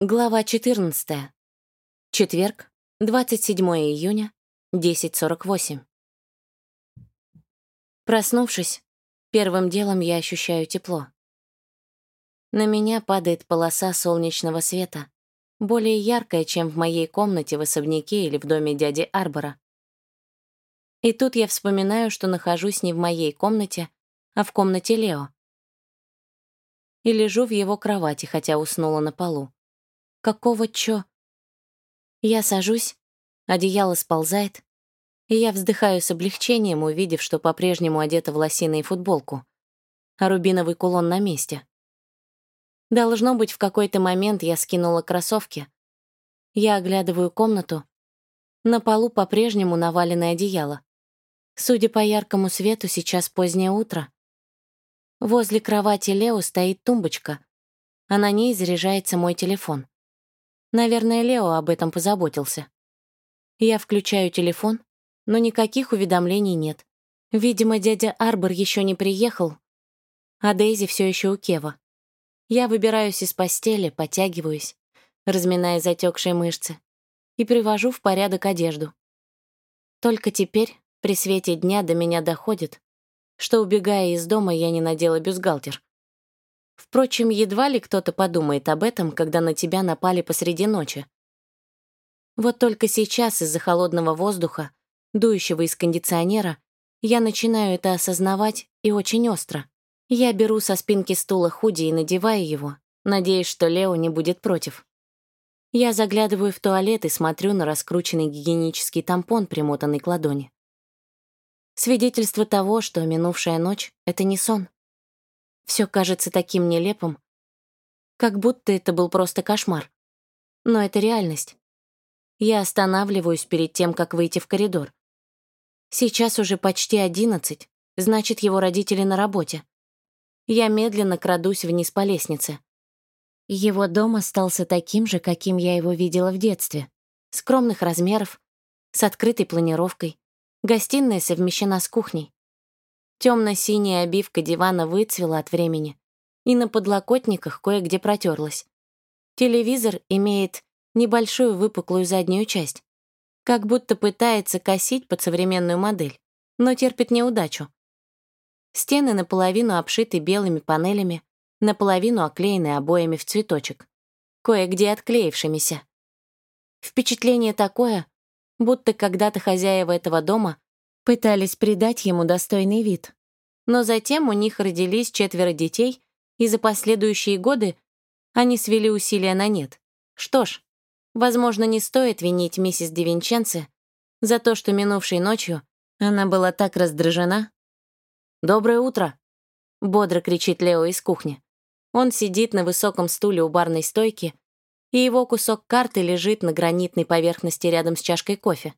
Глава 14. Четверг, 27 июня, 10.48. Проснувшись, первым делом я ощущаю тепло. На меня падает полоса солнечного света, более яркая, чем в моей комнате в особняке или в доме дяди Арбора. И тут я вспоминаю, что нахожусь не в моей комнате, а в комнате Лео. И лежу в его кровати, хотя уснула на полу. Какого чё? Я сажусь, одеяло сползает, и я вздыхаю с облегчением, увидев, что по-прежнему одета в лосиной футболку, а рубиновый кулон на месте. Должно быть, в какой-то момент я скинула кроссовки. Я оглядываю комнату. На полу по-прежнему наваленное одеяло. Судя по яркому свету, сейчас позднее утро. Возле кровати Лео стоит тумбочка, а на ней заряжается мой телефон. Наверное, Лео об этом позаботился. Я включаю телефон, но никаких уведомлений нет. Видимо, дядя Арбор еще не приехал, а Дейзи все еще у Кева. Я выбираюсь из постели, потягиваюсь, разминая затекшие мышцы, и привожу в порядок одежду. Только теперь, при свете дня, до меня доходит, что, убегая из дома, я не надела бюстгальтер. Впрочем, едва ли кто-то подумает об этом, когда на тебя напали посреди ночи. Вот только сейчас из-за холодного воздуха, дующего из кондиционера, я начинаю это осознавать и очень остро. Я беру со спинки стула худи и надеваю его, надеясь, что Лео не будет против. Я заглядываю в туалет и смотрю на раскрученный гигиенический тампон, примотанный к ладони. Свидетельство того, что минувшая ночь — это не сон. Все кажется таким нелепым, как будто это был просто кошмар. Но это реальность. Я останавливаюсь перед тем, как выйти в коридор. Сейчас уже почти одиннадцать, значит, его родители на работе. Я медленно крадусь вниз по лестнице. Его дом остался таким же, каким я его видела в детстве. Скромных размеров, с открытой планировкой. Гостиная совмещена с кухней. Темно-синяя обивка дивана выцвела от времени, и на подлокотниках кое-где протерлась. Телевизор имеет небольшую выпуклую заднюю часть, как будто пытается косить под современную модель, но терпит неудачу. Стены наполовину обшиты белыми панелями, наполовину оклеены обоями в цветочек, кое-где отклеившимися. Впечатление такое, будто когда-то хозяева этого дома пытались придать ему достойный вид. Но затем у них родились четверо детей, и за последующие годы они свели усилия на нет. Что ж, возможно, не стоит винить миссис Девинченце за то, что минувшей ночью она была так раздражена. «Доброе утро!» — бодро кричит Лео из кухни. Он сидит на высоком стуле у барной стойки, и его кусок карты лежит на гранитной поверхности рядом с чашкой кофе.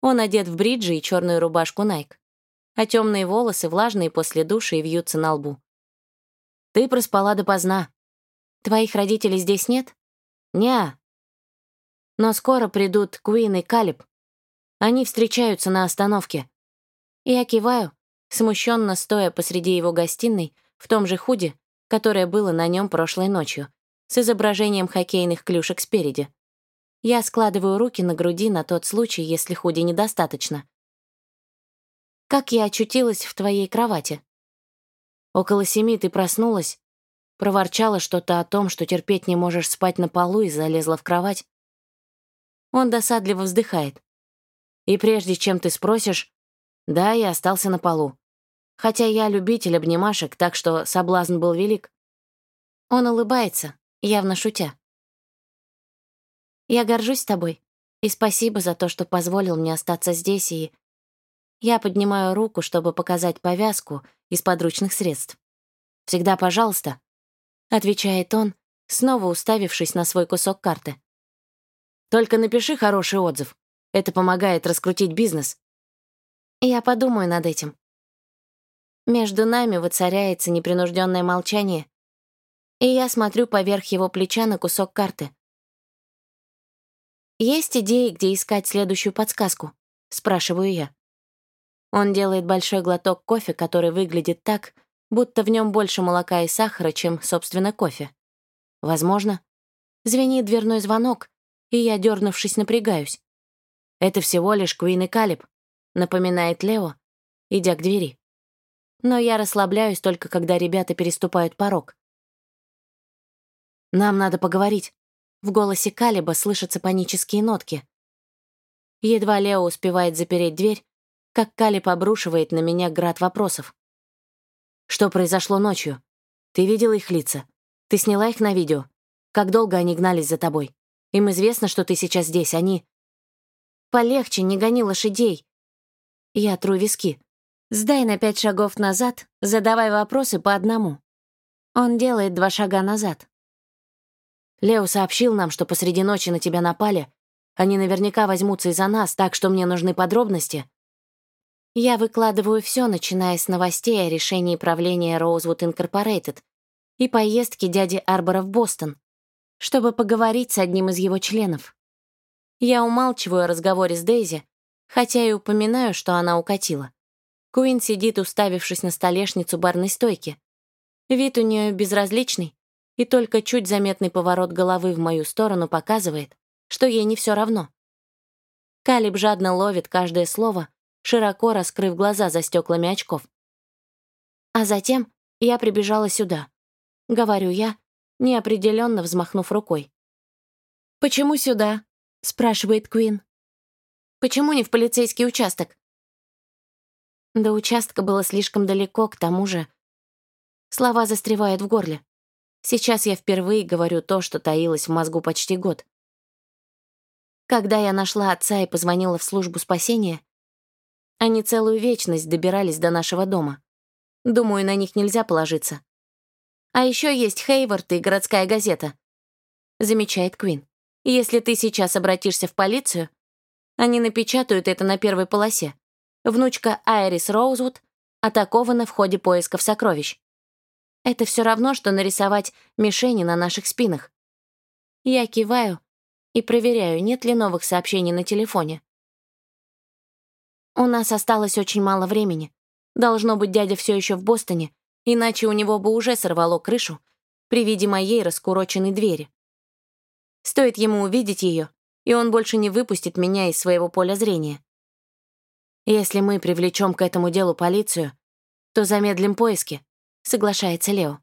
Он одет в бриджи и черную рубашку Nike, а темные волосы, влажные после душа, и вьются на лбу. «Ты проспала допоздна. Твоих родителей здесь нет?» «Не-а. Но скоро придут Куин и Калиб. Они встречаются на остановке». Я киваю, смущенно стоя посреди его гостиной, в том же худе, которое было на нем прошлой ночью, с изображением хоккейных клюшек спереди. Я складываю руки на груди на тот случай, если худи недостаточно. «Как я очутилась в твоей кровати?» «Около семи ты проснулась, проворчала что-то о том, что терпеть не можешь спать на полу и залезла в кровать. Он досадливо вздыхает. И прежде чем ты спросишь, да, я остался на полу. Хотя я любитель обнимашек, так что соблазн был велик. Он улыбается, явно шутя. Я горжусь тобой. И спасибо за то, что позволил мне остаться здесь, и... Я поднимаю руку, чтобы показать повязку из подручных средств. «Всегда пожалуйста», — отвечает он, снова уставившись на свой кусок карты. «Только напиши хороший отзыв. Это помогает раскрутить бизнес». Я подумаю над этим. Между нами воцаряется непринужденное молчание, и я смотрю поверх его плеча на кусок карты. «Есть идеи, где искать следующую подсказку?» — спрашиваю я. Он делает большой глоток кофе, который выглядит так, будто в нем больше молока и сахара, чем, собственно, кофе. Возможно. Звенит дверной звонок, и я, дернувшись, напрягаюсь. «Это всего лишь Куин и Калиб», — напоминает Лео, идя к двери. Но я расслабляюсь только, когда ребята переступают порог. «Нам надо поговорить». В голосе Калиба слышатся панические нотки. Едва Лео успевает запереть дверь, как Калиб обрушивает на меня град вопросов. «Что произошло ночью? Ты видела их лица? Ты сняла их на видео? Как долго они гнались за тобой? Им известно, что ты сейчас здесь, они...» «Полегче, не гони лошадей!» Я тру виски. «Сдай на пять шагов назад, задавай вопросы по одному». Он делает два шага назад. Лео сообщил нам, что посреди ночи на тебя напали. Они наверняка возьмутся из-за нас, так что мне нужны подробности. Я выкладываю все, начиная с новостей о решении правления Rosewood Incorporated и поездки дяди Арбора в Бостон, чтобы поговорить с одним из его членов. Я умалчиваю о разговоре с Дейзи, хотя и упоминаю, что она укатила. Куин сидит, уставившись на столешницу барной стойки. Вид у нее безразличный, и только чуть заметный поворот головы в мою сторону показывает, что ей не все равно. Калиб жадно ловит каждое слово, широко раскрыв глаза за стеклами очков. А затем я прибежала сюда. Говорю я, неопределенно взмахнув рукой. «Почему сюда?» — спрашивает Куин. «Почему не в полицейский участок?» До участка было слишком далеко, к тому же... Слова застревают в горле. Сейчас я впервые говорю то, что таилось в мозгу почти год. Когда я нашла отца и позвонила в службу спасения, они целую вечность добирались до нашего дома. Думаю, на них нельзя положиться. А еще есть Хейвард и городская газета. Замечает Квин. Если ты сейчас обратишься в полицию, они напечатают это на первой полосе. Внучка Айрис Роузвуд атакована в ходе поисков сокровищ. Это все равно, что нарисовать мишени на наших спинах. Я киваю и проверяю, нет ли новых сообщений на телефоне. У нас осталось очень мало времени. Должно быть, дядя все еще в Бостоне, иначе у него бы уже сорвало крышу при виде моей раскуроченной двери. Стоит ему увидеть ее, и он больше не выпустит меня из своего поля зрения. Если мы привлечем к этому делу полицию, то замедлим поиски, соглашается Лео.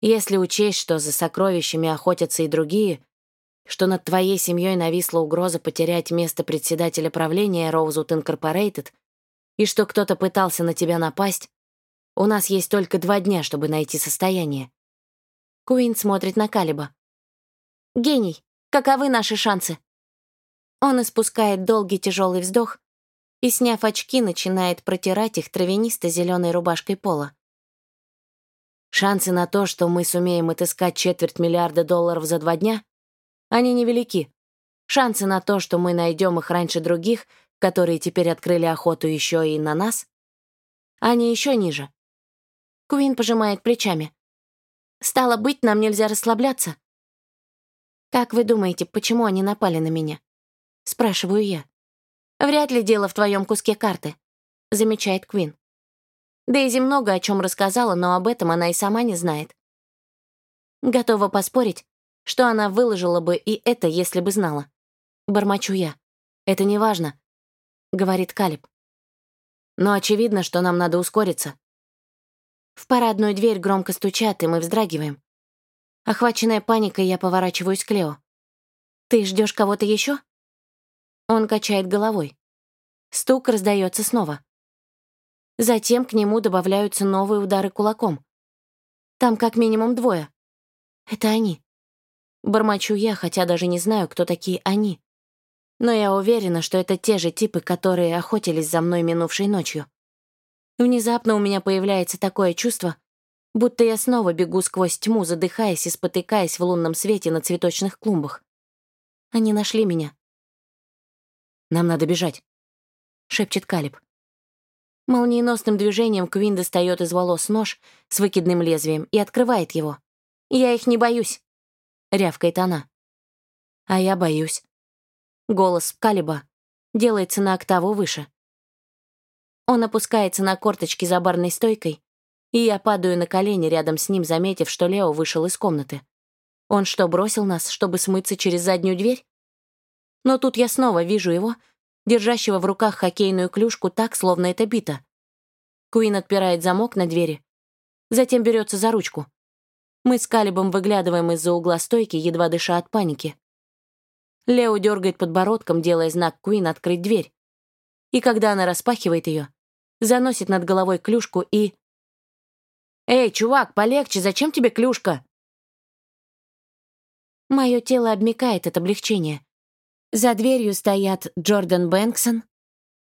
Если учесть, что за сокровищами охотятся и другие, что над твоей семьей нависла угроза потерять место председателя правления Rosewood Incorporated и что кто-то пытался на тебя напасть, у нас есть только два дня, чтобы найти состояние. Куин смотрит на Калиба. «Гений, каковы наши шансы?» Он испускает долгий тяжелый вздох и, сняв очки, начинает протирать их травянисто-зеленой рубашкой пола. Шансы на то, что мы сумеем отыскать четверть миллиарда долларов за два дня, они невелики. Шансы на то, что мы найдем их раньше других, которые теперь открыли охоту еще и на нас, они еще ниже. Куин пожимает плечами. Стало быть, нам нельзя расслабляться. Как вы думаете, почему они напали на меня? Спрашиваю я. Вряд ли дело в твоем куске карты, замечает Квин. Дейзи много о чем рассказала, но об этом она и сама не знает. Готова поспорить, что она выложила бы и это, если бы знала. Бормочу я. «Это не важно», — говорит Калиб. «Но очевидно, что нам надо ускориться». В парадную дверь громко стучат, и мы вздрагиваем. Охваченная паникой, я поворачиваюсь к Лео. «Ты ждешь кого-то еще? Он качает головой. Стук раздается снова. Затем к нему добавляются новые удары кулаком. Там как минимум двое. Это они. Бормочу я, хотя даже не знаю, кто такие они. Но я уверена, что это те же типы, которые охотились за мной минувшей ночью. Внезапно у меня появляется такое чувство, будто я снова бегу сквозь тьму, задыхаясь и спотыкаясь в лунном свете на цветочных клумбах. Они нашли меня. «Нам надо бежать», — шепчет Калиб. Молниеносным движением Квин достает из волос нож с выкидным лезвием и открывает его. «Я их не боюсь», — рявкает она. «А я боюсь». Голос Калиба делается на октаву выше. Он опускается на корточки за барной стойкой, и я падаю на колени рядом с ним, заметив, что Лео вышел из комнаты. Он что, бросил нас, чтобы смыться через заднюю дверь? Но тут я снова вижу его, держащего в руках хоккейную клюшку так, словно это бита. Куин отпирает замок на двери, затем берется за ручку. Мы с Калибом выглядываем из-за угла стойки, едва дыша от паники. Лео дергает подбородком, делая знак Куин открыть дверь. И когда она распахивает ее, заносит над головой клюшку и... «Эй, чувак, полегче, зачем тебе клюшка?» Мое тело обмикает от облегчения. За дверью стоят Джордан Бэнксон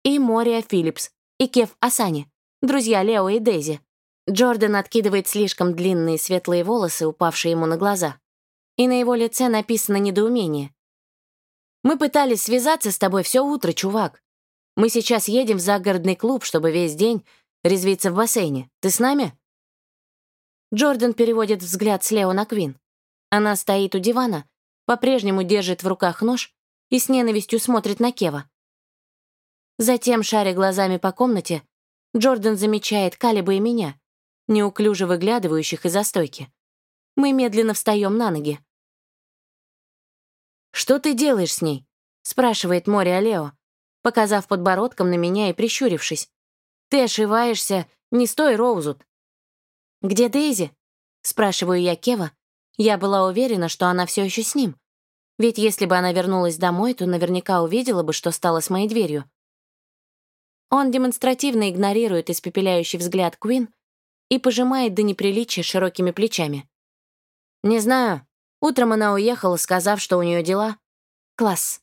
и Мория Филлипс, и Кев Асани, друзья Лео и Дейзи. Джордан откидывает слишком длинные светлые волосы, упавшие ему на глаза. И на его лице написано недоумение. «Мы пытались связаться с тобой все утро, чувак. Мы сейчас едем в загородный клуб, чтобы весь день резвиться в бассейне. Ты с нами?» Джордан переводит взгляд с Лео на Квин. Она стоит у дивана, по-прежнему держит в руках нож и с ненавистью смотрит на Кева. Затем, шаря глазами по комнате, Джордан замечает Калиба и меня, неуклюже выглядывающих из-за стойки. Мы медленно встаем на ноги. «Что ты делаешь с ней?» — спрашивает Море Лео, показав подбородком на меня и прищурившись. «Ты ошиваешься, не стой, Роузут». «Где Дейзи?» — спрашиваю я Кева. Я была уверена, что она все еще с ним. Ведь если бы она вернулась домой, то наверняка увидела бы, что стало с моей дверью. Он демонстративно игнорирует испепеляющий взгляд Куин и пожимает до неприличия широкими плечами. «Не знаю. Утром она уехала, сказав, что у нее дела. Класс.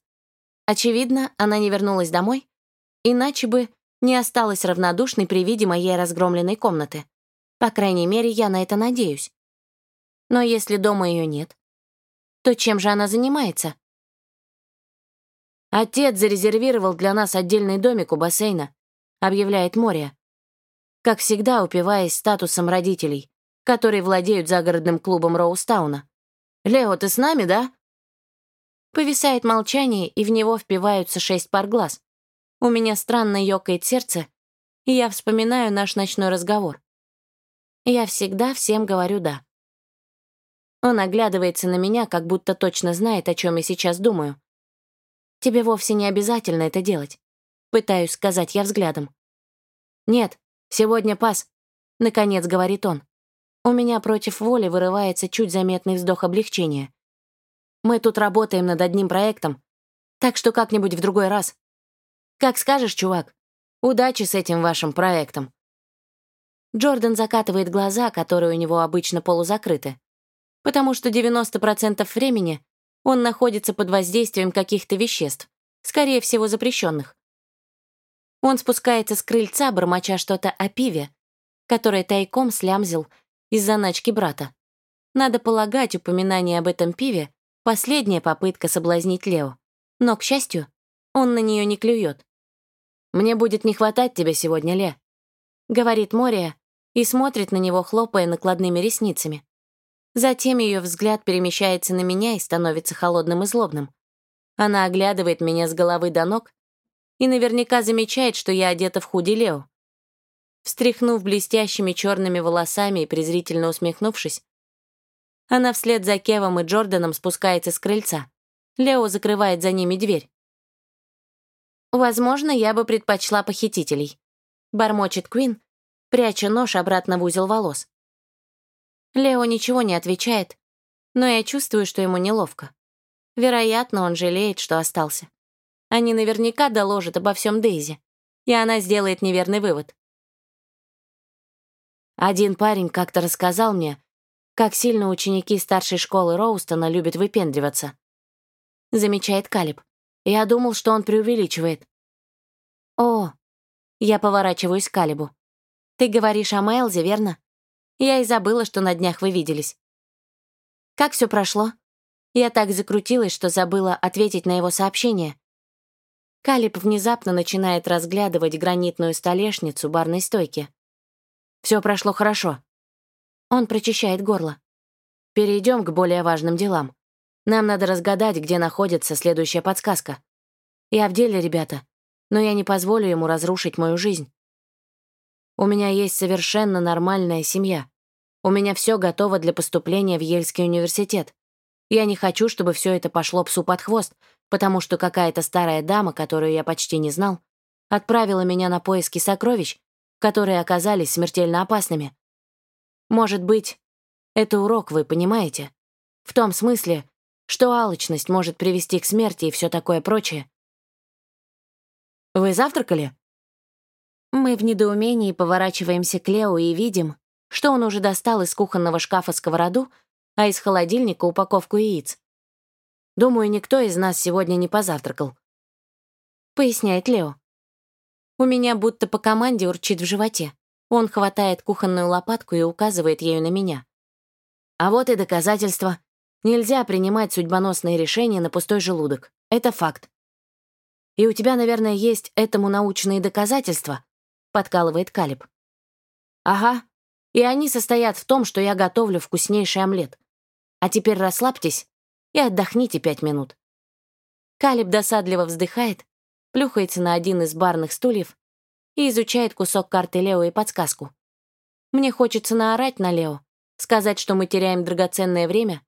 Очевидно, она не вернулась домой, иначе бы не осталась равнодушной при виде моей разгромленной комнаты. По крайней мере, я на это надеюсь. Но если дома ее нет, то чем же она занимается? «Отец зарезервировал для нас отдельный домик у бассейна», — объявляет Мория. Как всегда, упиваясь статусом родителей, которые владеют загородным клубом Роустауна. «Лео, ты с нами, да?» Повисает молчание, и в него впиваются шесть пар глаз. У меня странно ёкает сердце, и я вспоминаю наш ночной разговор. Я всегда всем говорю «да». Он оглядывается на меня, как будто точно знает, о чем я сейчас думаю. Тебе вовсе не обязательно это делать. Пытаюсь сказать я взглядом. Нет, сегодня пас, наконец говорит он. У меня против воли вырывается чуть заметный вздох облегчения. Мы тут работаем над одним проектом, так что как-нибудь в другой раз. Как скажешь, чувак. Удачи с этим вашим проектом. Джордан закатывает глаза, которые у него обычно полузакрыты потому что 90% времени он находится под воздействием каких-то веществ, скорее всего, запрещенных. Он спускается с крыльца, бормоча что-то о пиве, которое тайком слямзил из заначки брата. Надо полагать, упоминание об этом пиве — последняя попытка соблазнить Лео. Но, к счастью, он на нее не клюет. «Мне будет не хватать тебя сегодня, Ле», — говорит Мория и смотрит на него, хлопая накладными ресницами. Затем ее взгляд перемещается на меня и становится холодным и злобным. Она оглядывает меня с головы до ног и наверняка замечает, что я одета в худи Лео. Встряхнув блестящими черными волосами и презрительно усмехнувшись, она вслед за Кевом и Джорданом спускается с крыльца. Лео закрывает за ними дверь. «Возможно, я бы предпочла похитителей», — бормочет Квин, пряча нож обратно в узел волос. Лео ничего не отвечает, но я чувствую, что ему неловко. Вероятно, он жалеет, что остался. Они наверняка доложат обо всем Дейзи, и она сделает неверный вывод. Один парень как-то рассказал мне, как сильно ученики старшей школы Роустона любят выпендриваться. Замечает Калиб. Я думал, что он преувеличивает. О, я поворачиваюсь к Калибу. Ты говоришь о Майлзе, верно? Я и забыла, что на днях вы виделись. Как все прошло? Я так закрутилась, что забыла ответить на его сообщение. Калиб внезапно начинает разглядывать гранитную столешницу барной стойки. Все прошло хорошо. Он прочищает горло. Перейдем к более важным делам. Нам надо разгадать, где находится следующая подсказка. Я в деле, ребята, но я не позволю ему разрушить мою жизнь. У меня есть совершенно нормальная семья. У меня все готово для поступления в Ельский университет. Я не хочу, чтобы все это пошло псу под хвост, потому что какая-то старая дама, которую я почти не знал, отправила меня на поиски сокровищ, которые оказались смертельно опасными. Может быть, это урок, вы понимаете? В том смысле, что алчность может привести к смерти и все такое прочее. «Вы завтракали?» Мы в недоумении поворачиваемся к Лео и видим, что он уже достал из кухонного шкафа сковороду, а из холодильника упаковку яиц. Думаю, никто из нас сегодня не позавтракал. Поясняет Лео. У меня будто по команде урчит в животе. Он хватает кухонную лопатку и указывает ею на меня. А вот и доказательство. Нельзя принимать судьбоносные решения на пустой желудок. Это факт. И у тебя, наверное, есть этому научные доказательства, подкалывает Калиб. Ага, и они состоят в том, что я готовлю вкуснейший омлет. А теперь расслабьтесь и отдохните пять минут. Калиб досадливо вздыхает, плюхается на один из барных стульев и изучает кусок карты Лео и подсказку. Мне хочется наорать на Лео, сказать, что мы теряем драгоценное время,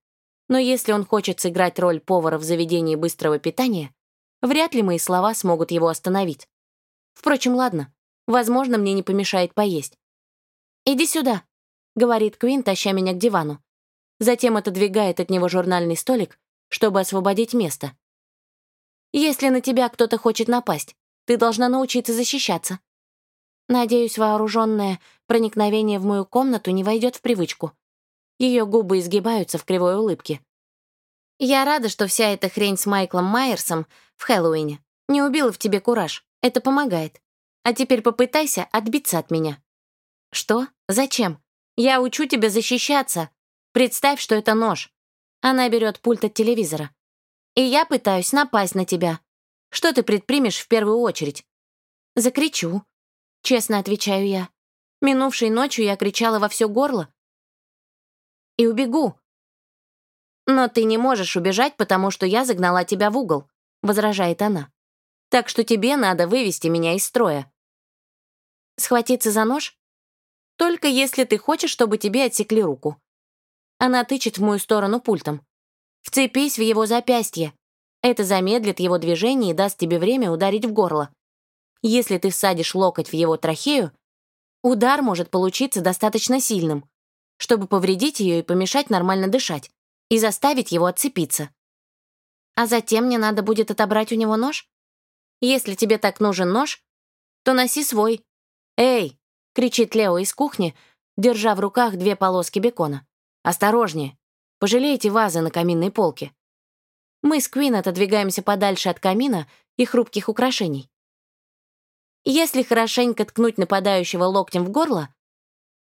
но если он хочет сыграть роль повара в заведении быстрого питания, вряд ли мои слова смогут его остановить. Впрочем, ладно, возможно, мне не помешает поесть. «Иди сюда», — говорит Квин, таща меня к дивану. Затем отодвигает от него журнальный столик, чтобы освободить место. «Если на тебя кто-то хочет напасть, ты должна научиться защищаться». Надеюсь, вооруженное проникновение в мою комнату не войдет в привычку. Ее губы изгибаются в кривой улыбке. Я рада, что вся эта хрень с Майклом Майерсом в Хэллоуине не убила в тебе кураж. Это помогает. А теперь попытайся отбиться от меня. Что? Зачем? Я учу тебя защищаться. Представь, что это нож. Она берет пульт от телевизора. И я пытаюсь напасть на тебя. Что ты предпримешь в первую очередь? Закричу. Честно отвечаю я. Минувшей ночью я кричала во все горло. И убегу. Но ты не можешь убежать, потому что я загнала тебя в угол, возражает она. Так что тебе надо вывести меня из строя. Схватиться за нож? Только если ты хочешь, чтобы тебе отсекли руку. Она тычет в мою сторону пультом. Вцепись в его запястье. Это замедлит его движение и даст тебе время ударить в горло. Если ты всадишь локоть в его трахею, удар может получиться достаточно сильным, чтобы повредить ее и помешать нормально дышать, и заставить его отцепиться. А затем мне надо будет отобрать у него нож? Если тебе так нужен нож, то носи свой. Эй, кричит Лео из кухни, держа в руках две полоски бекона. «Осторожнее! Пожалейте вазы на каминной полке!» Мы с Квин отодвигаемся подальше от камина и хрупких украшений. Если хорошенько ткнуть нападающего локтем в горло,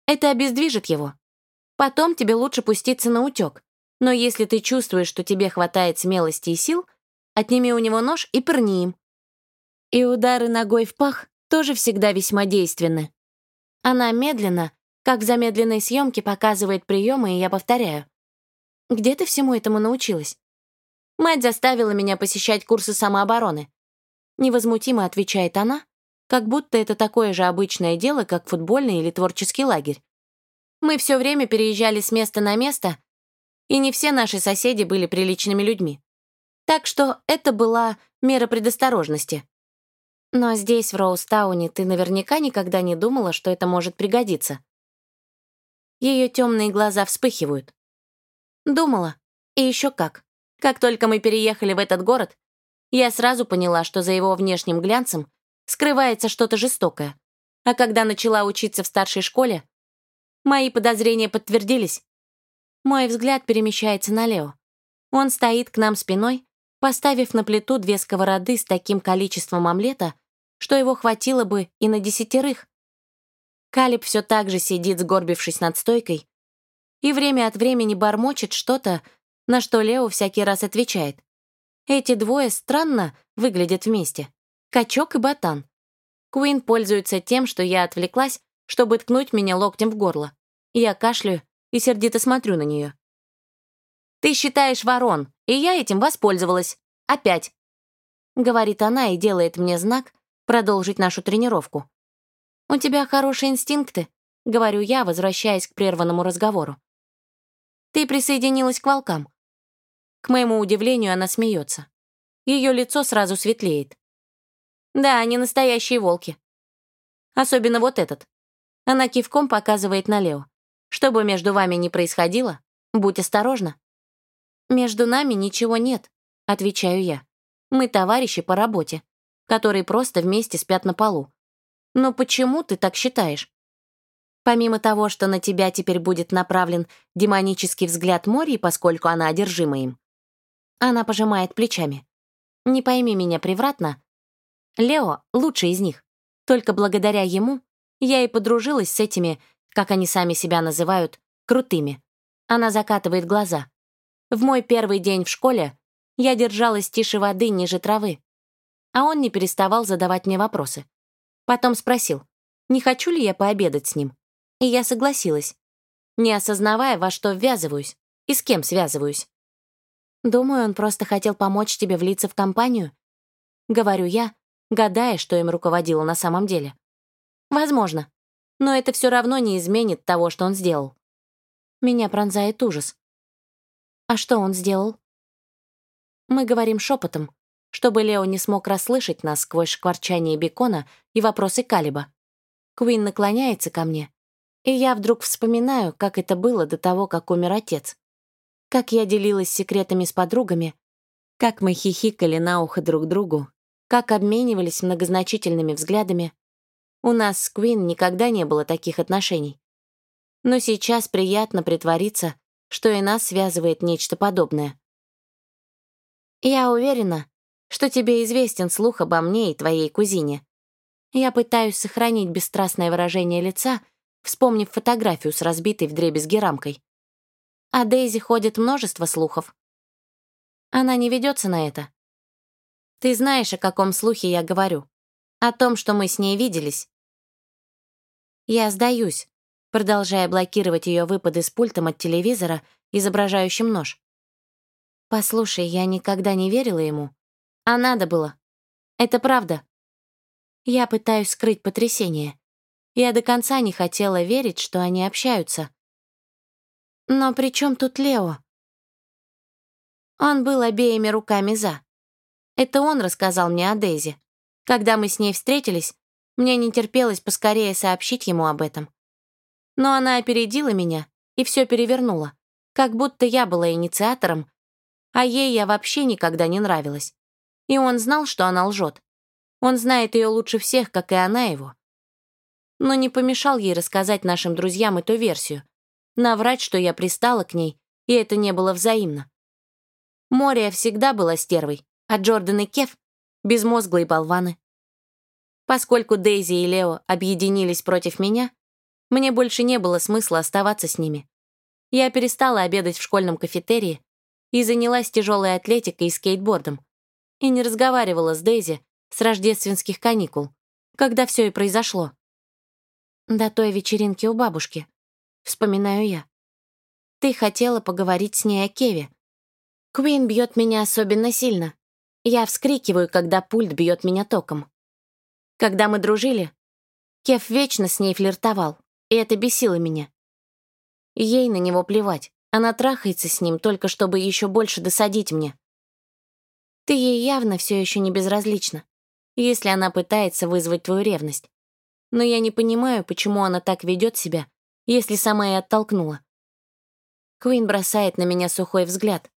это обездвижит его. Потом тебе лучше пуститься на утек. Но если ты чувствуешь, что тебе хватает смелости и сил, отними у него нож и пырни им. И удары ногой в пах тоже всегда весьма действенны. Она медленно, как в замедленной съемке, показывает приемы, и я повторяю. «Где ты всему этому научилась?» «Мать заставила меня посещать курсы самообороны». Невозмутимо отвечает она, как будто это такое же обычное дело, как футбольный или творческий лагерь. Мы все время переезжали с места на место, и не все наши соседи были приличными людьми. Так что это была мера предосторожности. Но здесь, в Роустауне, ты наверняка никогда не думала, что это может пригодиться. Ее темные глаза вспыхивают. Думала. И еще как. Как только мы переехали в этот город, я сразу поняла, что за его внешним глянцем скрывается что-то жестокое. А когда начала учиться в старшей школе, мои подозрения подтвердились. Мой взгляд перемещается на Лео. Он стоит к нам спиной, поставив на плиту две сковороды с таким количеством омлета, что его хватило бы и на десятерых. Калиб все так же сидит, сгорбившись над стойкой, и время от времени бормочет что-то, на что Лео всякий раз отвечает. Эти двое странно выглядят вместе. Качок и ботан. Куин пользуется тем, что я отвлеклась, чтобы ткнуть меня локтем в горло. Я кашляю и сердито смотрю на нее. «Ты считаешь ворон, и я этим воспользовалась. Опять!» Говорит она и делает мне знак продолжить нашу тренировку. «У тебя хорошие инстинкты», — говорю я, возвращаясь к прерванному разговору. «Ты присоединилась к волкам. К моему удивлению, она смеется. Ее лицо сразу светлеет. Да, они настоящие волки. Особенно вот этот. Она кивком показывает на Лео. Что бы между вами ни происходило, будь осторожна. Между нами ничего нет, отвечаю я. Мы товарищи по работе, которые просто вместе спят на полу. Но почему ты так считаешь? Помимо того, что на тебя теперь будет направлен демонический взгляд Мори, поскольку она одержима им, она пожимает плечами. Не пойми меня превратно. Лео — лучший из них. Только благодаря ему я и подружилась с этими, как они сами себя называют, крутыми. Она закатывает глаза. В мой первый день в школе я держалась тише воды ниже травы. А он не переставал задавать мне вопросы. Потом спросил, не хочу ли я пообедать с ним. И я согласилась, не осознавая, во что ввязываюсь и с кем связываюсь. Думаю, он просто хотел помочь тебе влиться в компанию. Говорю я, гадая, что им руководило на самом деле. Возможно. Но это все равно не изменит того, что он сделал. Меня пронзает ужас. А что он сделал? Мы говорим шепотом, чтобы Лео не смог расслышать нас сквозь шкварчание бекона и вопросы Калиба. Куин наклоняется ко мне, и я вдруг вспоминаю, как это было до того, как умер отец. Как я делилась секретами с подругами, как мы хихикали на ухо друг другу, как обменивались многозначительными взглядами. У нас с Куин никогда не было таких отношений. Но сейчас приятно притвориться, что и нас связывает нечто подобное. Я уверена, что тебе известен слух обо мне и твоей кузине. Я пытаюсь сохранить бесстрастное выражение лица, вспомнив фотографию с разбитой вдребезги рамкой. О Дейзи ходит множество слухов. Она не ведется на это. Ты знаешь, о каком слухе я говорю. О том, что мы с ней виделись. Я сдаюсь, продолжая блокировать ее выпады с пультом от телевизора, изображающим нож. Послушай, я никогда не верила ему, а надо было. Это правда. Я пытаюсь скрыть потрясение. Я до конца не хотела верить, что они общаются. Но при чем тут Лео? Он был обеими руками за. Это он рассказал мне о Дейзи. Когда мы с ней встретились, мне не терпелось поскорее сообщить ему об этом. Но она опередила меня и все перевернула, как будто я была инициатором, а ей я вообще никогда не нравилась. И он знал, что она лжет. Он знает ее лучше всех, как и она его. Но не помешал ей рассказать нашим друзьям эту версию, наврать, что я пристала к ней, и это не было взаимно. Мория всегда была стервой, а Джордан и Кеф — безмозглые болваны. Поскольку Дейзи и Лео объединились против меня, мне больше не было смысла оставаться с ними. Я перестала обедать в школьном кафетерии и занялась тяжелой атлетикой и скейтбордом, и не разговаривала с Дейзи с рождественских каникул, когда все и произошло. До той вечеринки у бабушки, вспоминаю я. Ты хотела поговорить с ней о Кеве. Куин бьет меня особенно сильно. Я вскрикиваю, когда пульт бьет меня током. Когда мы дружили, Кев вечно с ней флиртовал, и это бесило меня. Ей на него плевать. Она трахается с ним только чтобы еще больше досадить мне. Ты ей явно все еще не безразлична, если она пытается вызвать твою ревность. Но я не понимаю, почему она так ведет себя, если сама и оттолкнула. Куин бросает на меня сухой взгляд.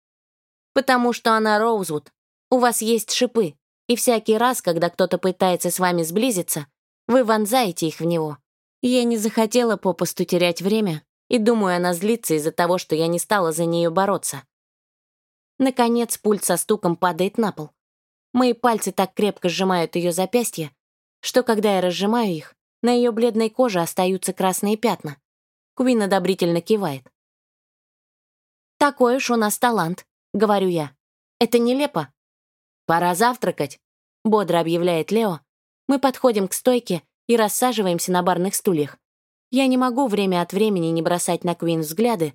Потому что она Роузвуд. У вас есть шипы, и всякий раз, когда кто-то пытается с вами сблизиться, вы вонзаете их в него. Я не захотела попусту терять время, и думаю, она злится из-за того, что я не стала за нее бороться. Наконец пульт со стуком падает на пол. Мои пальцы так крепко сжимают ее запястья, что когда я разжимаю их, на ее бледной коже остаются красные пятна. Куин одобрительно кивает. «Такой уж у нас талант», — говорю я. «Это нелепо». «Пора завтракать», — бодро объявляет Лео. Мы подходим к стойке и рассаживаемся на барных стульях. Я не могу время от времени не бросать на Куин взгляды,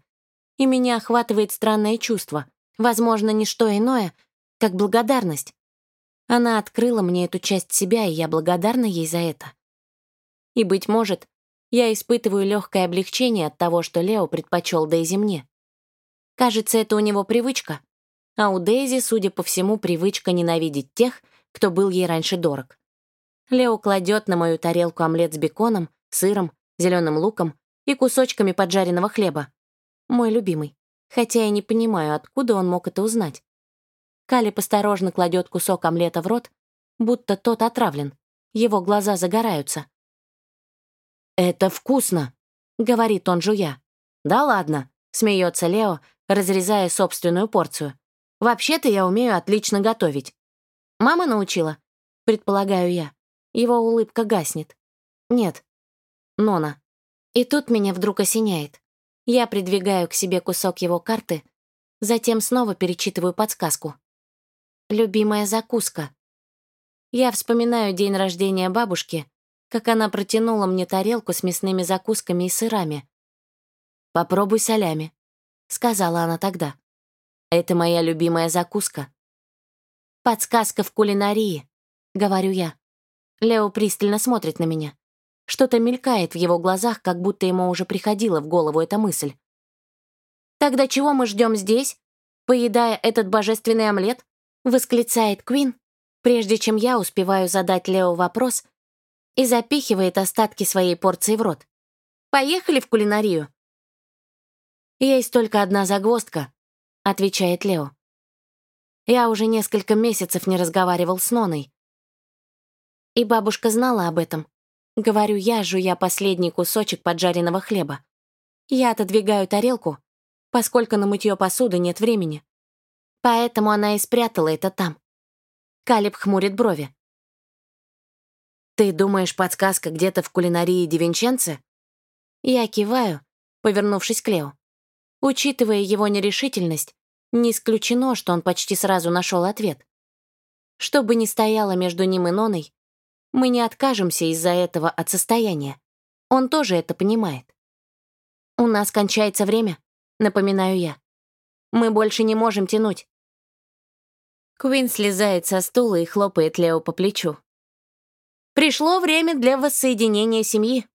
и меня охватывает странное чувство, Возможно, не что иное, как благодарность. Она открыла мне эту часть себя, и я благодарна ей за это. И, быть может, я испытываю легкое облегчение от того, что Лео предпочел Дейзи мне. Кажется, это у него привычка. А у Дейзи, судя по всему, привычка ненавидеть тех, кто был ей раньше дорог. Лео кладет на мою тарелку омлет с беконом, сыром, зеленым луком и кусочками поджаренного хлеба. Мой любимый. Хотя я не понимаю, откуда он мог это узнать. Калиб осторожно кладет кусок омлета в рот, будто тот отравлен. Его глаза загораются. «Это вкусно», — говорит он жуя. «Да ладно», — смеется Лео, разрезая собственную порцию. «Вообще-то я умею отлично готовить». «Мама научила», — предполагаю я. Его улыбка гаснет. «Нет». «Нона». И тут меня вдруг осеняет. Я придвигаю к себе кусок его карты, затем снова перечитываю подсказку. Любимая закуска. Я вспоминаю день рождения бабушки, как она протянула мне тарелку с мясными закусками и сырами. «Попробуй солями», — сказала она тогда. «Это моя любимая закуска». «Подсказка в кулинарии», — говорю я. Лео пристально смотрит на меня. Что-то мелькает в его глазах, как будто ему уже приходила в голову эта мысль. «Тогда чего мы ждем здесь, поедая этот божественный омлет?» восклицает Квин, прежде чем я успеваю задать Лео вопрос и запихивает остатки своей порции в рот. «Поехали в кулинарию?» «Есть только одна загвоздка», — отвечает Лео. «Я уже несколько месяцев не разговаривал с Ноной. И бабушка знала об этом. Говорю я, жуя последний кусочек поджаренного хлеба. Я отодвигаю тарелку, поскольку на мытье посуды нет времени. Поэтому она и спрятала это там. Калиб хмурит брови. «Ты думаешь, подсказка где-то в кулинарии Дивинченце?» Я киваю, повернувшись к Лео. Учитывая его нерешительность, не исключено, что он почти сразу нашел ответ. Что бы ни стояло между ним и Ноной, мы не откажемся из-за этого от состояния. Он тоже это понимает. «У нас кончается время», — напоминаю я. «Мы больше не можем тянуть. Куин слезает со стула и хлопает Лео по плечу. «Пришло время для воссоединения семьи»,